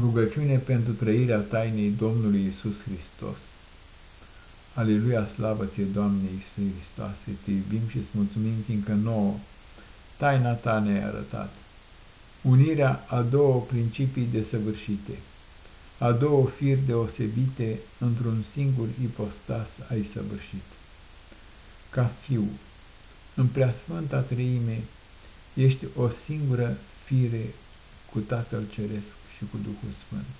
Rugăciune pentru trăirea tainei Domnului Isus Hristos. Aleluia, slavă ție, Doamne Iisus Hristoase, te iubim și îți mulțumim, fiindcă nouă taina ta ne-ai arătat. Unirea a două principii desăvârșite, a două firi deosebite într-un singur ipostas ai săvârșit. Ca fiu, în preasfânta treime, ești o singură fire cu Tatăl Ceresc și cu Duhul Sfânt.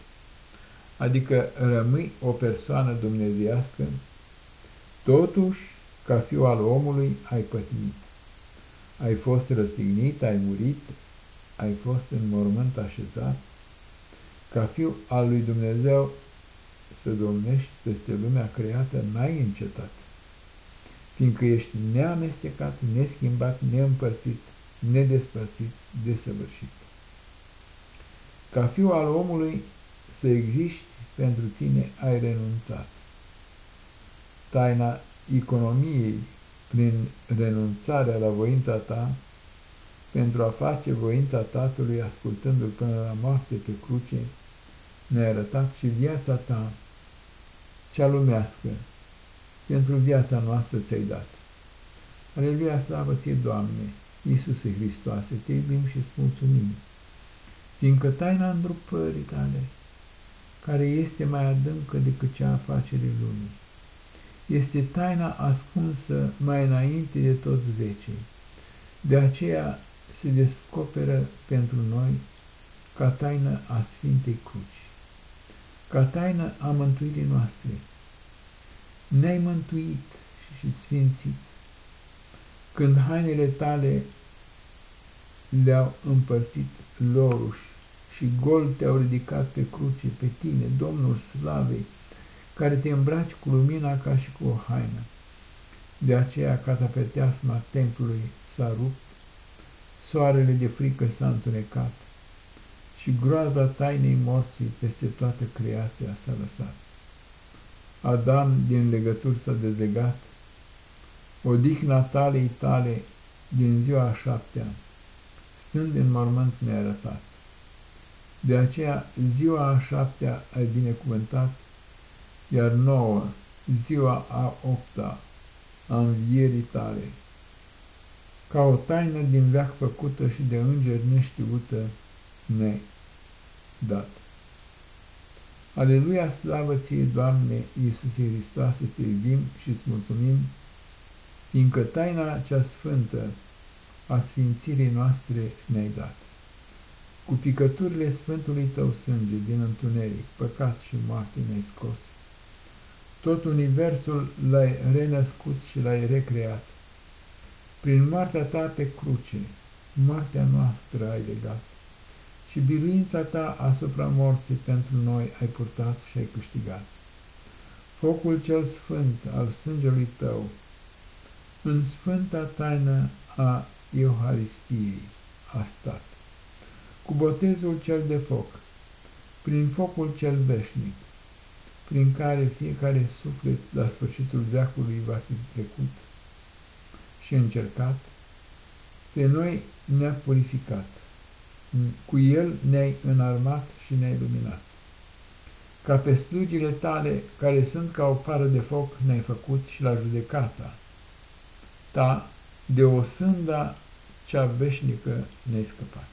Adică rămâi o persoană dumnezeiască, totuși, ca fiu al omului, ai pătimit. Ai fost răstignit, ai murit, ai fost în mormânt așezat, ca fiu al lui Dumnezeu să domnești peste lumea creată, n-ai încetat, fiindcă ești neamestecat, neschimbat, neîmpărțit, nedespărțit, desăvârșit ca fiu al omului să existi pentru tine ai renunțat. Taina economiei prin renunțarea la voința ta, pentru a face voința Tatălui ascultându-L până la moarte pe cruce, ne-a arătat și viața ta, cea lumească, pentru viața noastră ți-ai dat. Aleluia, slavă ție, Doamne, Iisuse Hristoase, te iubim și îți mulțumim fiindcă taina îndrupării tale, care este mai adâncă decât cea a afacerii lumii, este taina ascunsă mai înainte de toți vecii. De aceea se descoperă pentru noi ca taină a Sfintei Cruci, ca taină a mântuirii noastre. Ne-ai mântuit și sfințit, când hainele tale le-au împărțit loruși și gol te-au ridicat pe cruce, pe tine, Domnul Slavei, care te îmbraci cu lumina ca și cu o haină. De aceea catapeteasma templului s-a rupt, soarele de frică s-a întunecat și groaza tainei morții peste toată creația s-a lăsat. Adam din legături s-a dezlegat, odihna talei tale din ziua a șaptea, stând în mormânt nearătat. De aceea ziua a șaptea ai binecuvântat, iar nouă, ziua a opta a învierii tale, ca o taină din veac făcută și de îngeri neștiută ne dat. Aleluia, slavă ție, Doamne, Iisuse Hristoase, te iubim și îți mulțumim, fiindcă taina cea sfântă a sfințirii noastre ne-ai dat cu picăturile Sfântului Tău sânge din întuneric, păcat și moarte ne-ai scos. Tot universul l-ai renăscut și l-ai recreat. Prin moartea Ta pe cruce, moartea noastră ai legat și biruința Ta asupra morții pentru noi ai purtat și ai câștigat. Focul cel sfânt al sângelui Tău, în sfânta taină a Euharistiei a stat cu botezul cel de foc, prin focul cel veșnic, prin care fiecare suflet la sfârșitul veacului va fi trecut și încercat, pe noi ne-a purificat, cu el ne-ai înarmat și ne-ai luminat. Ca pe slugile tale, care sunt ca o pară de foc, ne-ai făcut și la judecata ta, de o sânda cea veșnică ne-ai scăpat.